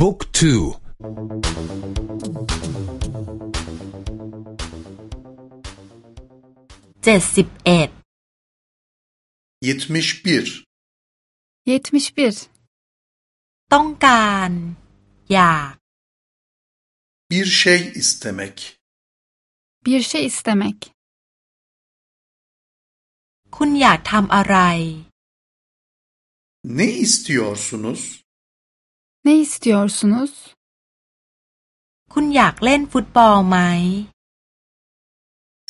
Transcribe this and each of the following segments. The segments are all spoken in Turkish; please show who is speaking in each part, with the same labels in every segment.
Speaker 1: บุ๊กทู
Speaker 2: เจ็ดสิบเอ็ด
Speaker 3: 71
Speaker 4: 71
Speaker 2: ต้องการ อยาก
Speaker 3: bir şey istemek
Speaker 4: bir şey istemek
Speaker 2: คุณอยากทำอะไร
Speaker 3: ne istiyorsunuz
Speaker 4: ๆ ne istiyorsunuz
Speaker 2: คุณอยากเล่นฟุตบอลไหม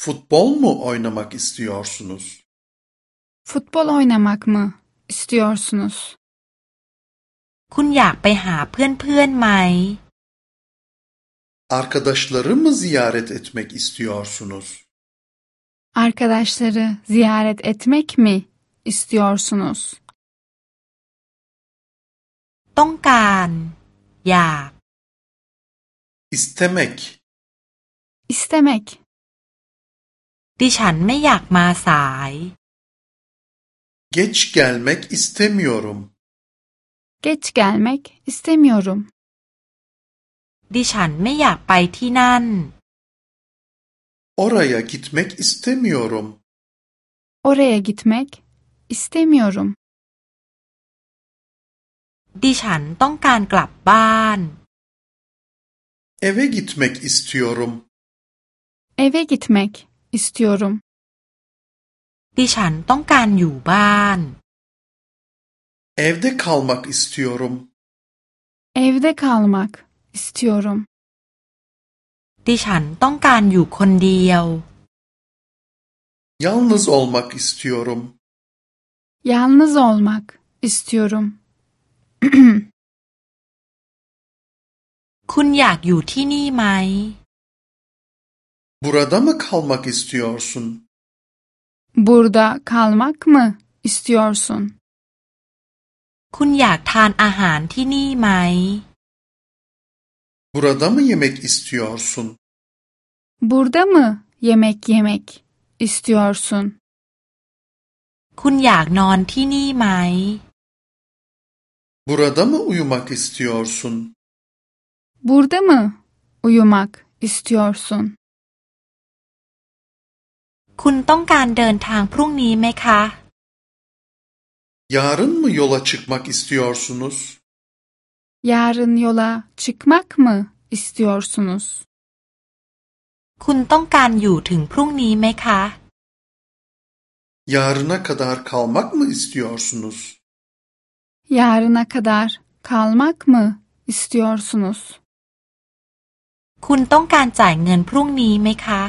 Speaker 3: futbol mu oynamak istiyorsunuz
Speaker 4: futbol oynamak mı istiyorsunuz
Speaker 2: คุณอยากไปหาเพื่อนๆไหม
Speaker 3: arkadaşları mı ziyaret etmek istiyorsunuz
Speaker 4: arkadaşları ziyaret etmek mi istiyorsunuz
Speaker 2: ต้องการ อยาก
Speaker 3: istemek
Speaker 4: istemek
Speaker 2: ดิฉันไม่อยากมาสาย
Speaker 3: geç gelmek istemiyorum
Speaker 4: geç gelmek istemiyorum
Speaker 2: ดิฉันไม่อยากไปที่นั่น
Speaker 3: oraya gitmek istemiyorum
Speaker 4: oraya gitmek istemiyorum
Speaker 2: ดิฉันต้องการกลับบ้าน
Speaker 3: eve gitmek istiyorum
Speaker 4: eve gitmek istiyorum
Speaker 2: ดิฉันต้องการอยู่บ้าน
Speaker 3: evde kalmak istiyorum
Speaker 4: evde kalmak istiyorum
Speaker 2: ดิฉันต้องการอยู่คนเดียว
Speaker 3: yalnız olmak istiyorum
Speaker 4: yalnız olmak istiyorum
Speaker 2: คุณอยากอยู่ที่นี่ไหม
Speaker 3: burada mı kalmak istiyorsun
Speaker 4: burada kalmak mı istiyorsun
Speaker 2: คุณอยากทานอาหารที่นี่ไหม
Speaker 3: burada mı yemek istiyorsun
Speaker 4: burada mı yemek yemek istiyorsun
Speaker 2: คุณอยากนอนที่นี่ไหม
Speaker 3: burada mı uyumak istiyorsun
Speaker 4: burada mı uyumak istiyorsun
Speaker 2: คุณต้องการเดินทางพรุ่งนี้ไหมคะ
Speaker 3: yarın mı yola çıkmak istiyorsunuz
Speaker 4: yarın yola çıkmak mı istiyorsunuz
Speaker 2: คุณต้องการอยู่ถึงพรุ่งนี้ไหมคะ
Speaker 3: yarına kadar kalmak mı istiyorsunuz
Speaker 4: yarına kadar kalmak mı istiyorsunuz
Speaker 2: คุณต้องการจ่ายเงินพรุ่งนี้ไหมคะ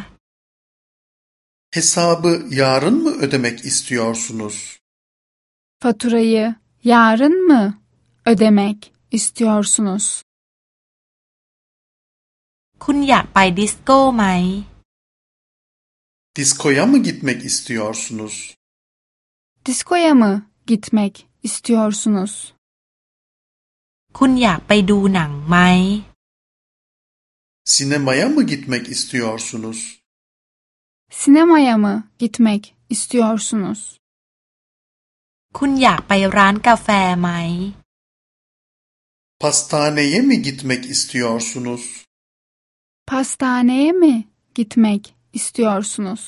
Speaker 3: hesabı yarın mı ödemek istiyorsunuz
Speaker 4: faturayı yarın mı ödemek istiyorsunuz
Speaker 2: คุณอยากไปดิสโก้ไหม
Speaker 3: diskoya mı gitmek istiyorsunuz
Speaker 4: diskoya mı gitmek istiyorsunuz
Speaker 2: คุณอยากไปดูหนังไหม
Speaker 3: sinemaya mı gitmek istiyorsunuz
Speaker 4: sinemaya mı gitmek istiyorsunuz
Speaker 2: คุณอยากไปร้านกาแฟไหม
Speaker 3: pastaneye mi gitmek istiyorsunuz
Speaker 4: pastaneye mi gitmek istiyorsunuz